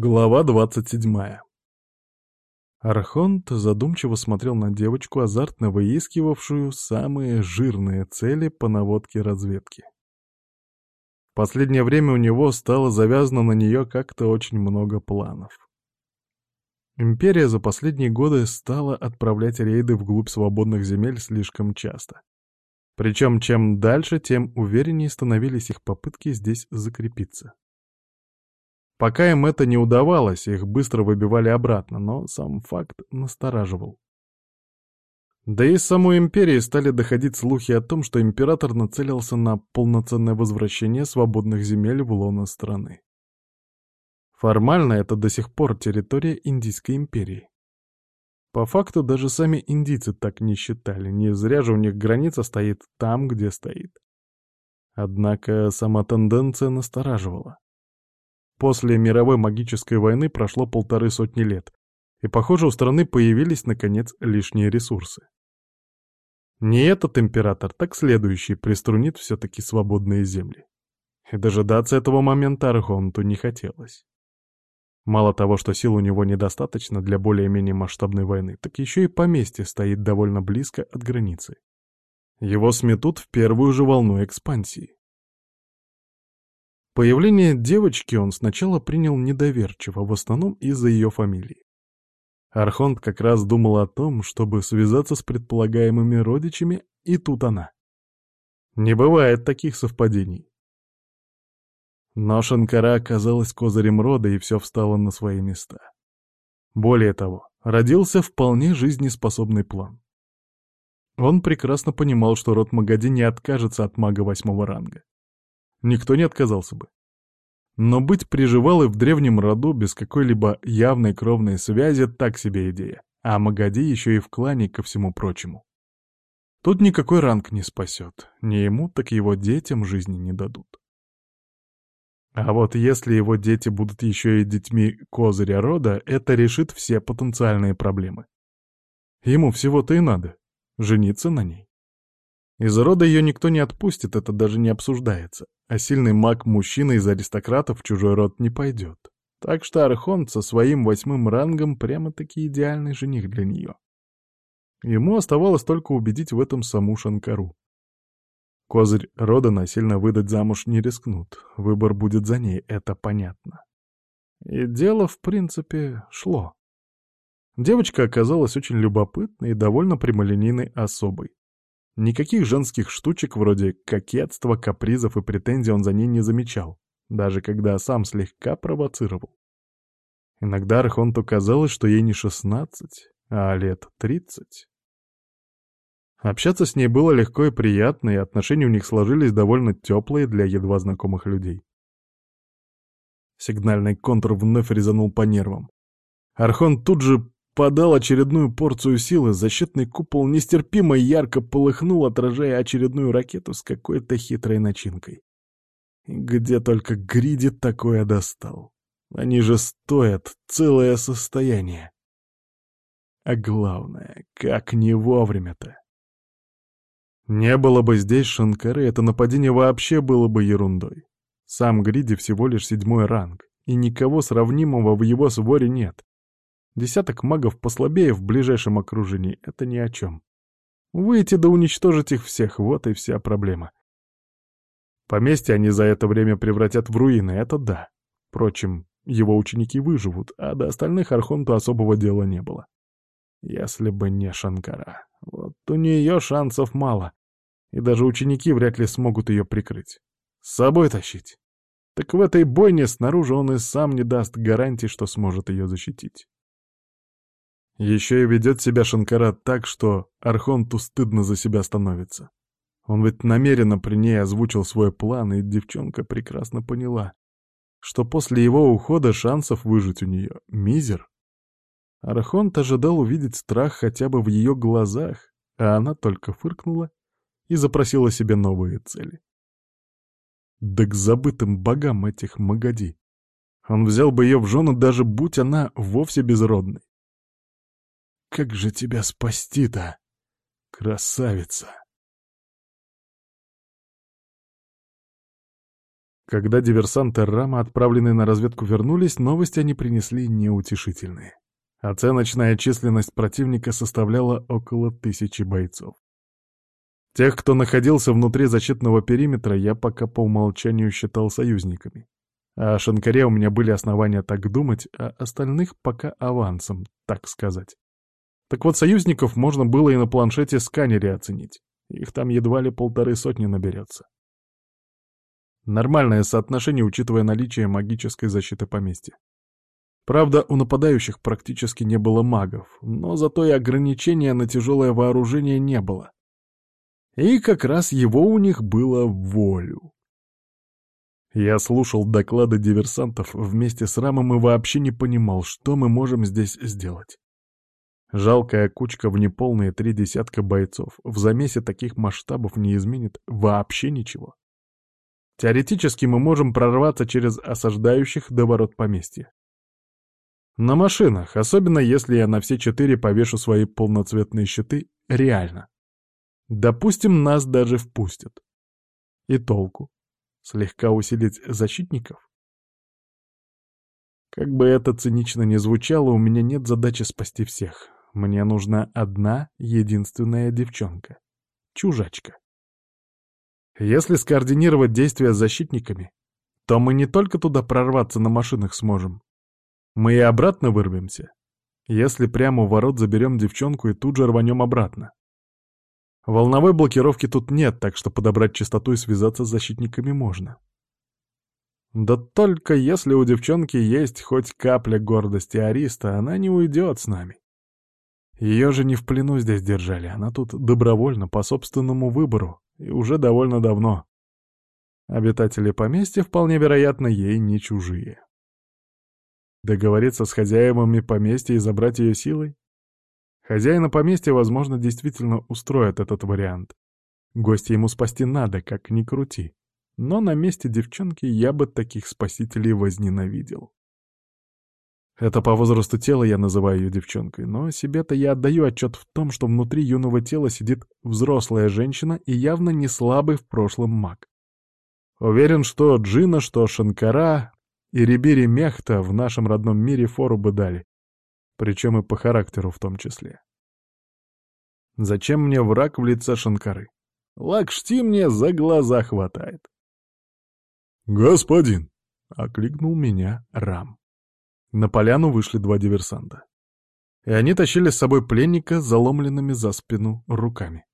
Глава двадцать седьмая. Архонт задумчиво смотрел на девочку, азартно выискивавшую самые жирные цели по наводке разведки. В последнее время у него стало завязано на нее как-то очень много планов. Империя за последние годы стала отправлять рейды вглубь свободных земель слишком часто. Причем чем дальше, тем увереннее становились их попытки здесь закрепиться. Пока им это не удавалось, их быстро выбивали обратно, но сам факт настораживал. Да и из самой империи стали доходить слухи о том, что император нацелился на полноценное возвращение свободных земель в лоно страны. Формально это до сих пор территория Индийской империи. По факту даже сами индийцы так не считали, не зря же у них граница стоит там, где стоит. Однако сама тенденция настораживала. После мировой магической войны прошло полторы сотни лет, и, похоже, у страны появились, наконец, лишние ресурсы. Не этот император, так следующий приструнит все-таки свободные земли. И дожидаться этого момента Архонту не хотелось. Мало того, что сил у него недостаточно для более-менее масштабной войны, так еще и поместье стоит довольно близко от границы. Его сметут в первую же волну экспансии. Появление девочки он сначала принял недоверчиво, в основном из-за ее фамилии. Архонт как раз думал о том, чтобы связаться с предполагаемыми родичами, и тут она. Не бывает таких совпадений. Но Шанкара оказалась козырем рода, и все встало на свои места. Более того, родился вполне жизнеспособный план. Он прекрасно понимал, что род Магади не откажется от мага восьмого ранга. Никто не отказался бы. Но быть приживалой в древнем роду без какой-либо явной кровной связи — так себе идея. А Магади еще и в клане ко всему прочему. Тут никакой ранг не спасет. Ни ему, так его детям жизни не дадут. А вот если его дети будут еще и детьми козыря рода, это решит все потенциальные проблемы. Ему всего-то и надо — жениться на ней. Из рода ее никто не отпустит, это даже не обсуждается. А сильный маг-мужчина из аристократов в чужой род не пойдет. Так что Архонт со своим восьмым рангом прямо-таки идеальный жених для нее. Ему оставалось только убедить в этом саму Шанкару. Козырь рода насильно выдать замуж не рискнут, выбор будет за ней, это понятно. И дело, в принципе, шло. Девочка оказалась очень любопытной и довольно прямолинейной особой. Никаких женских штучек вроде кокетства, капризов и претензий он за ней не замечал, даже когда сам слегка провоцировал. Иногда Архонту казалось, что ей не шестнадцать, а лет тридцать. Общаться с ней было легко и приятно, и отношения у них сложились довольно теплые для едва знакомых людей. Сигнальный контур вновь резанул по нервам. Архон тут же подал очередную порцию силы, защитный купол нестерпимо ярко полыхнул, отражая очередную ракету с какой-то хитрой начинкой. Где только Гриди такое достал. Они же стоят целое состояние. А главное, как не вовремя-то. Не было бы здесь Шанкары, это нападение вообще было бы ерундой. Сам Гриди всего лишь седьмой ранг, и никого сравнимого в его своре нет. Десяток магов послабее в ближайшем окружении — это ни о чем. Выйти да уничтожить их всех — вот и вся проблема. Поместье они за это время превратят в руины, это да. Впрочем, его ученики выживут, а до остальных Архонту особого дела не было. Если бы не Шанкара. Вот у нее шансов мало, и даже ученики вряд ли смогут ее прикрыть. С собой тащить. Так в этой бойне снаружи он и сам не даст гарантии, что сможет ее защитить. Еще и ведет себя Шанкара так, что Архонту стыдно за себя становится. Он ведь намеренно при ней озвучил свой план, и девчонка прекрасно поняла, что после его ухода шансов выжить у нее мизер. Архонт ожидал увидеть страх хотя бы в ее глазах, а она только фыркнула и запросила себе новые цели. Да к забытым богам этих Магади. Он взял бы ее в жены, даже будь она вовсе безродной. Как же тебя спасти-то, красавица? Когда диверсанты Рама, отправленные на разведку, вернулись, новости они принесли неутешительные. Оценочная численность противника составляла около тысячи бойцов. Тех, кто находился внутри защитного периметра, я пока по умолчанию считал союзниками. А о Шанкаре у меня были основания так думать, а остальных пока авансом, так сказать. Так вот, союзников можно было и на планшете сканере оценить. Их там едва ли полторы сотни наберется. Нормальное соотношение, учитывая наличие магической защиты поместья. Правда, у нападающих практически не было магов, но зато и ограничения на тяжелое вооружение не было. И как раз его у них было волю. Я слушал доклады диверсантов вместе с Рамом и вообще не понимал, что мы можем здесь сделать. Жалкая кучка в неполные три десятка бойцов в замесе таких масштабов не изменит вообще ничего. Теоретически мы можем прорваться через осаждающих до ворот поместья. На машинах, особенно если я на все четыре повешу свои полноцветные щиты, реально. Допустим, нас даже впустят. И толку? Слегка усилить защитников? Как бы это цинично ни звучало, у меня нет задачи спасти всех. Мне нужна одна единственная девчонка. Чужачка. Если скоординировать действия с защитниками, то мы не только туда прорваться на машинах сможем. Мы и обратно вырвемся. Если прямо у ворот заберем девчонку и тут же рванем обратно. Волновой блокировки тут нет, так что подобрать частоту и связаться с защитниками можно. Да только если у девчонки есть хоть капля гордости Ариста, она не уйдет с нами. Ее же не в плену здесь держали, она тут добровольно, по собственному выбору, и уже довольно давно. Обитатели поместья, вполне вероятно, ей не чужие. Договориться с хозяевами поместья и забрать ее силой? Хозяина поместья, возможно, действительно устроит этот вариант. Гостя ему спасти надо, как ни крути. Но на месте девчонки я бы таких спасителей возненавидел. Это по возрасту тела я называю ее девчонкой, но себе-то я отдаю отчет в том, что внутри юного тела сидит взрослая женщина и явно не слабый в прошлом маг. Уверен, что Джина, что Шанкара и Рибири Мехта в нашем родном мире фору бы дали, причем и по характеру в том числе. Зачем мне враг в лице Шанкары? Лакшти мне за глаза хватает. «Господин!» — окликнул меня Рам. На поляну вышли два диверсанта. И они тащили с собой пленника заломленными за спину руками.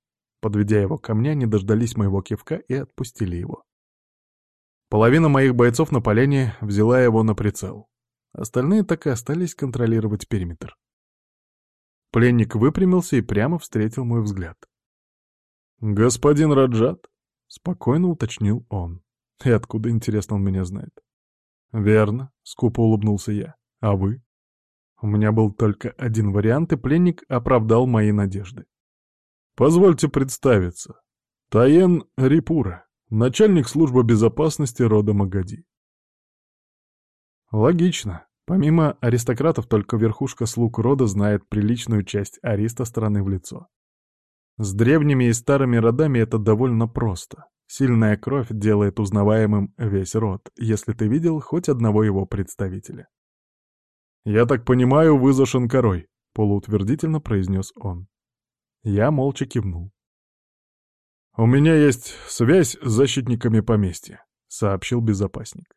Подведя его ко мне, они дождались моего кивка и отпустили его. Половина моих бойцов на поляне взяла его на прицел. Остальные так и остались контролировать периметр. Пленник выпрямился и прямо встретил мой взгляд. «Господин Раджат?» — спокойно уточнил он. И откуда, интересно, он меня знает? «Верно», — скупо улыбнулся я. А вы? У меня был только один вариант, и пленник оправдал мои надежды. Позвольте представиться. Таен Рипура, начальник службы безопасности рода Магади. Логично. Помимо аристократов, только верхушка слуг рода знает приличную часть ариста страны в лицо. С древними и старыми родами это довольно просто. Сильная кровь делает узнаваемым весь род, если ты видел хоть одного его представителя. «Я так понимаю, вы за Шанкарой», — полуутвердительно произнес он. Я молча кивнул. «У меня есть связь с защитниками поместья», — сообщил безопасник.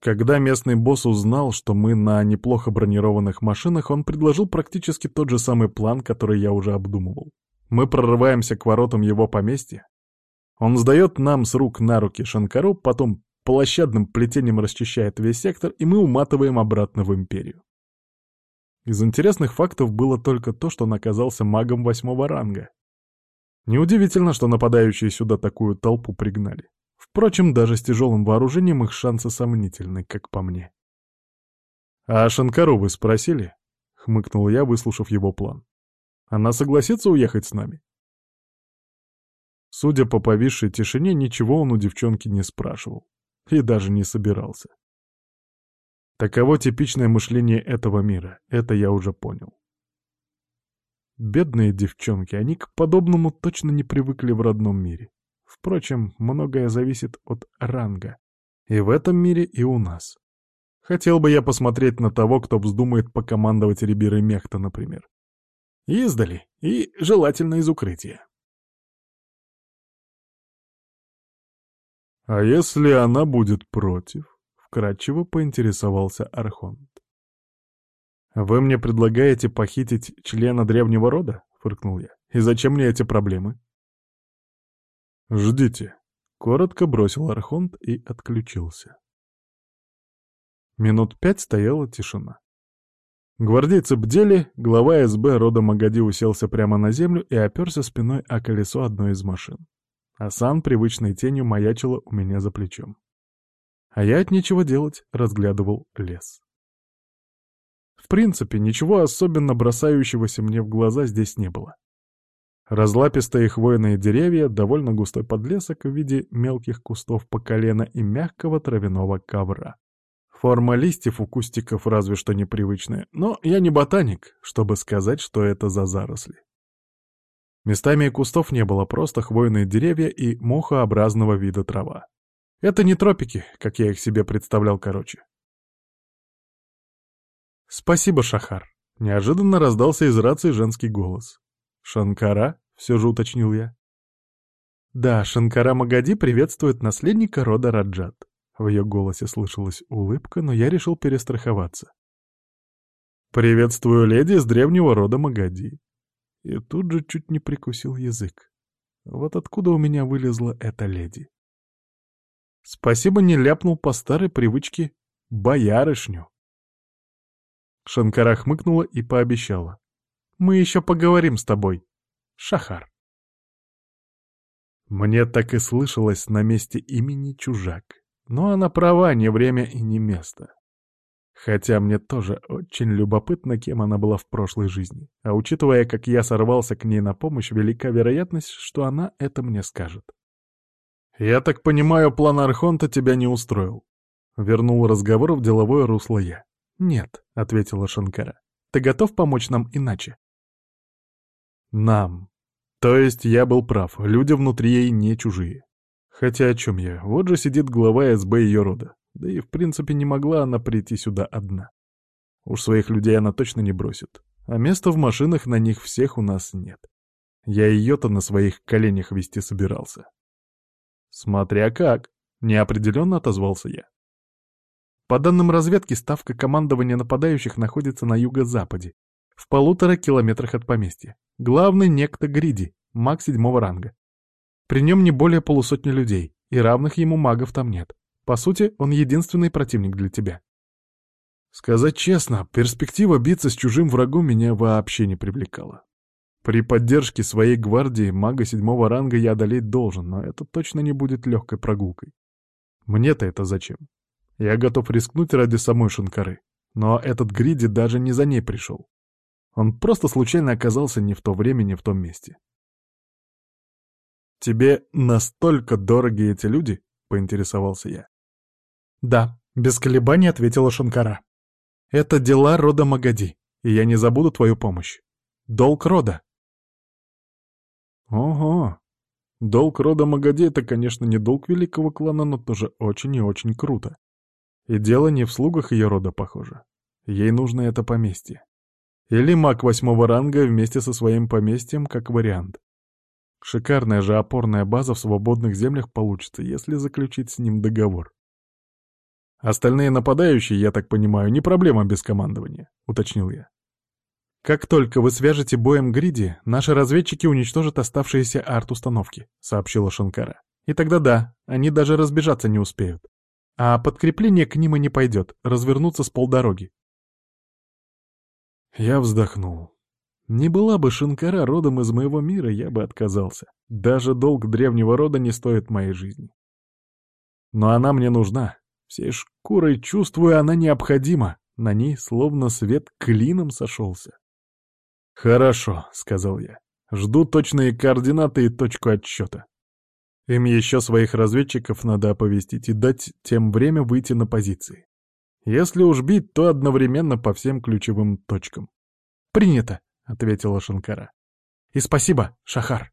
Когда местный босс узнал, что мы на неплохо бронированных машинах, он предложил практически тот же самый план, который я уже обдумывал. Мы прорываемся к воротам его поместья. Он сдает нам с рук на руки Шанкару, потом площадным плетением расчищает весь сектор, и мы уматываем обратно в Империю. Из интересных фактов было только то, что он оказался магом восьмого ранга. Неудивительно, что нападающие сюда такую толпу пригнали. Впрочем, даже с тяжелым вооружением их шансы сомнительны, как по мне. «А Шанкару вы спросили?» — хмыкнул я, выслушав его план. «Она согласится уехать с нами?» Судя по повисшей тишине, ничего он у девчонки не спрашивал. И даже не собирался. Таково типичное мышление этого мира, это я уже понял. Бедные девчонки, они к подобному точно не привыкли в родном мире. Впрочем, многое зависит от ранга. И в этом мире, и у нас. Хотел бы я посмотреть на того, кто вздумает покомандовать Рибирой Мехта, например. Издали, и желательно из укрытия. «А если она будет против?» — вкратчиво поинтересовался Архонт. «Вы мне предлагаете похитить члена древнего рода?» — фыркнул я. «И зачем мне эти проблемы?» «Ждите», — коротко бросил Архонт и отключился. Минут пять стояла тишина. Гвардейцы бдели, глава СБ рода Магади уселся прямо на землю и оперся спиной о колесо одной из машин. Асан привычной тенью маячила у меня за плечом. А я от нечего делать разглядывал лес. В принципе, ничего особенно бросающегося мне в глаза здесь не было. Разлапистые хвойные деревья, довольно густой подлесок в виде мелких кустов по колено и мягкого травяного ковра. Форма листьев у кустиков разве что непривычная, но я не ботаник, чтобы сказать, что это за заросли. Местами кустов не было, просто хвойные деревья и мохообразного вида трава. Это не тропики, как я их себе представлял короче. «Спасибо, Шахар», — неожиданно раздался из рации женский голос. «Шанкара?» — все же уточнил я. «Да, Шанкара Магади приветствует наследника рода Раджат». В ее голосе слышалась улыбка, но я решил перестраховаться. «Приветствую леди из древнего рода Магади». И тут же чуть не прикусил язык. Вот откуда у меня вылезла эта леди. Спасибо не ляпнул по старой привычке боярышню. Шанкара хмыкнула и пообещала. «Мы еще поговорим с тобой, Шахар». Мне так и слышалось на месте имени чужак. Но она права, не время и не место. Хотя мне тоже очень любопытно, кем она была в прошлой жизни. А учитывая, как я сорвался к ней на помощь, велика вероятность, что она это мне скажет. «Я так понимаю, план Архонта тебя не устроил?» Вернул разговор в деловое русло я. «Нет», — ответила Шанкара. «Ты готов помочь нам иначе?» «Нам. То есть я был прав, люди внутри ей не чужие. Хотя о чем я? Вот же сидит глава СБ ее рода. Да и в принципе не могла она прийти сюда одна. Уж своих людей она точно не бросит. А места в машинах на них всех у нас нет. Я ее-то на своих коленях вести собирался. «Смотря как», — неопределенно отозвался я. По данным разведки, ставка командования нападающих находится на юго-западе, в полутора километрах от поместья. Главный некто Гриди, маг седьмого ранга. При нем не более полусотни людей, и равных ему магов там нет. По сути, он единственный противник для тебя. Сказать честно, перспектива биться с чужим врагом меня вообще не привлекала. При поддержке своей гвардии мага седьмого ранга я одолеть должен, но это точно не будет легкой прогулкой. Мне-то это зачем? Я готов рискнуть ради самой Шанкары. Но этот Гриди даже не за ней пришел. Он просто случайно оказался не в то время, не в том месте. «Тебе настолько дороги эти люди?» — поинтересовался я. «Да», — без колебаний ответила Шанкара. «Это дела рода Магади, и я не забуду твою помощь. Долг рода». «Ого, долг рода Магади — это, конечно, не долг великого клана, но тоже очень и очень круто. И дело не в слугах ее рода, похоже. Ей нужно это поместье. Или маг восьмого ранга вместе со своим поместьем, как вариант. Шикарная же опорная база в свободных землях получится, если заключить с ним договор. Остальные нападающие, я так понимаю, не проблема без командования, уточнил я. Как только вы свяжете боем Гриди, наши разведчики уничтожат оставшиеся арт-установки, сообщила Шанкара. И тогда да, они даже разбежаться не успеют. А подкрепление к ним и не пойдет, развернуться с полдороги. Я вздохнул. Не была бы Шинкара родом из моего мира, я бы отказался. Даже долг древнего рода не стоит моей жизни. Но она мне нужна. Всей шкурой чувствую, она необходима. На ней словно свет клином сошелся. «Хорошо», — сказал я. «Жду точные координаты и точку отсчета». Им еще своих разведчиков надо оповестить и дать тем время выйти на позиции. Если уж бить, то одновременно по всем ключевым точкам. «Принято», — ответила Шанкара. «И спасибо, Шахар!»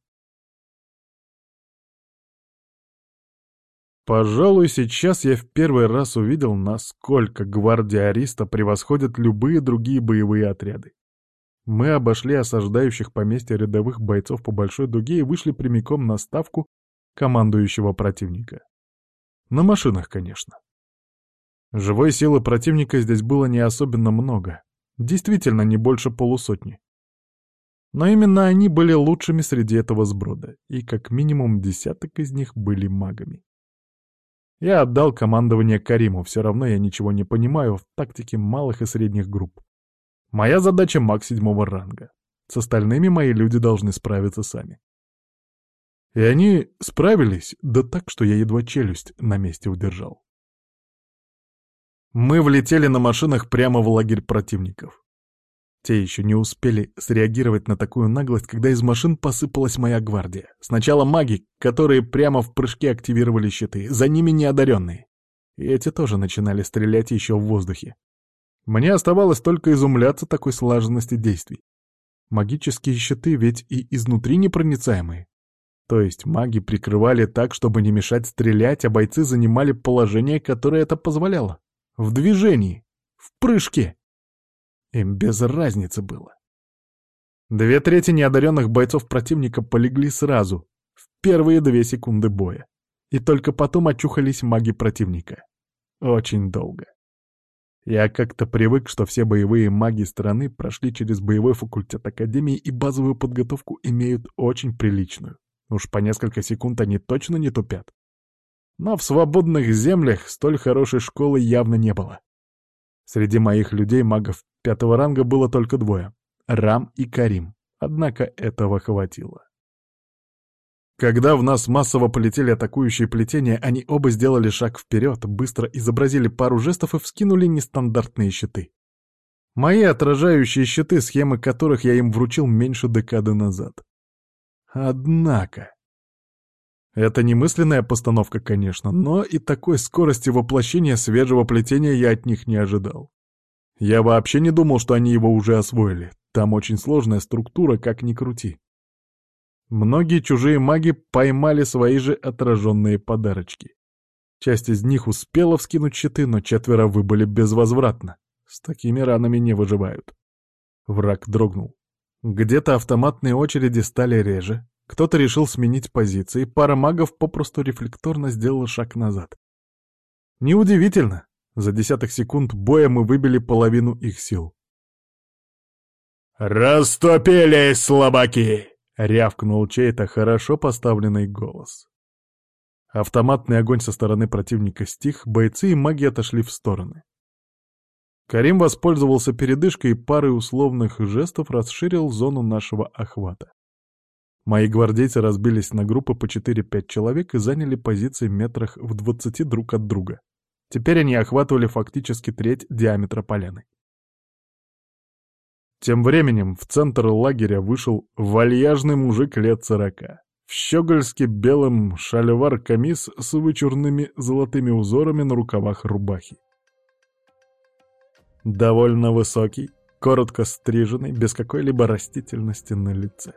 Пожалуй, сейчас я в первый раз увидел, насколько гвардия Ариста превосходит любые другие боевые отряды. Мы обошли осаждающих поместья рядовых бойцов по большой дуге и вышли прямиком на ставку командующего противника. На машинах, конечно. Живой силы противника здесь было не особенно много. Действительно, не больше полусотни. Но именно они были лучшими среди этого сброда, и как минимум десяток из них были магами. Я отдал командование Кариму, все равно я ничего не понимаю в тактике малых и средних групп. Моя задача маг седьмого ранга. С остальными мои люди должны справиться сами. И они справились, да так, что я едва челюсть на месте удержал. Мы влетели на машинах прямо в лагерь противников. Те еще не успели среагировать на такую наглость, когда из машин посыпалась моя гвардия. Сначала маги, которые прямо в прыжке активировали щиты, за ними неодаренные. И эти тоже начинали стрелять еще в воздухе. Мне оставалось только изумляться такой слаженности действий. Магические щиты ведь и изнутри непроницаемые. То есть маги прикрывали так, чтобы не мешать стрелять, а бойцы занимали положение, которое это позволяло. В движении. В прыжке. Им без разницы было. Две трети неодаренных бойцов противника полегли сразу, в первые две секунды боя. И только потом очухались маги противника. Очень долго. Я как-то привык, что все боевые маги страны прошли через боевой факультет Академии и базовую подготовку имеют очень приличную. Уж по несколько секунд они точно не тупят. Но в свободных землях столь хорошей школы явно не было. Среди моих людей магов пятого ранга было только двое — Рам и Карим. Однако этого хватило. Когда в нас массово полетели атакующие плетения, они оба сделали шаг вперед, быстро изобразили пару жестов и вскинули нестандартные щиты. Мои отражающие щиты, схемы которых я им вручил меньше декады назад. Однако... Это не мысленная постановка, конечно, но и такой скорости воплощения свежего плетения я от них не ожидал. Я вообще не думал, что они его уже освоили. Там очень сложная структура, как ни крути. Многие чужие маги поймали свои же отраженные подарочки. Часть из них успела вскинуть щиты, но четверо выбыли безвозвратно. С такими ранами не выживают. Враг дрогнул. Где-то автоматные очереди стали реже, кто-то решил сменить позиции, пара магов попросту рефлекторно сделала шаг назад. Неудивительно, за десяток секунд боя мы выбили половину их сил. «Растопились, слабаки!» — рявкнул чей-то хорошо поставленный голос. Автоматный огонь со стороны противника стих, бойцы и маги отошли в стороны. Карим воспользовался передышкой и парой условных жестов расширил зону нашего охвата. Мои гвардейцы разбились на группы по 4-5 человек и заняли позиции метрах в 20 друг от друга. Теперь они охватывали фактически треть диаметра поляны. Тем временем в центр лагеря вышел вальяжный мужик лет сорока. В щегольске белым шальвар-камис с вычурными золотыми узорами на рукавах рубахи. Довольно высокий, коротко стриженный, без какой-либо растительности на лице.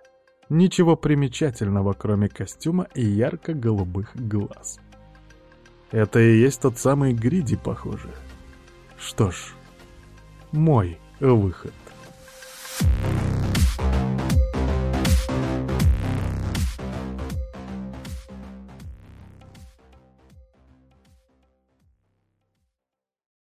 Ничего примечательного, кроме костюма и ярко-голубых глаз. Это и есть тот самый Гриди, похоже. Что ж, мой выход. Thank you